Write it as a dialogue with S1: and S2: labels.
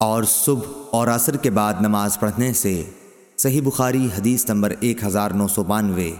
S1: اور صبح اور عصر کے بعد نماز پڑھنے سے صحیح بخاری حدیث نمبر ایک ہزار نو سو بانوے۔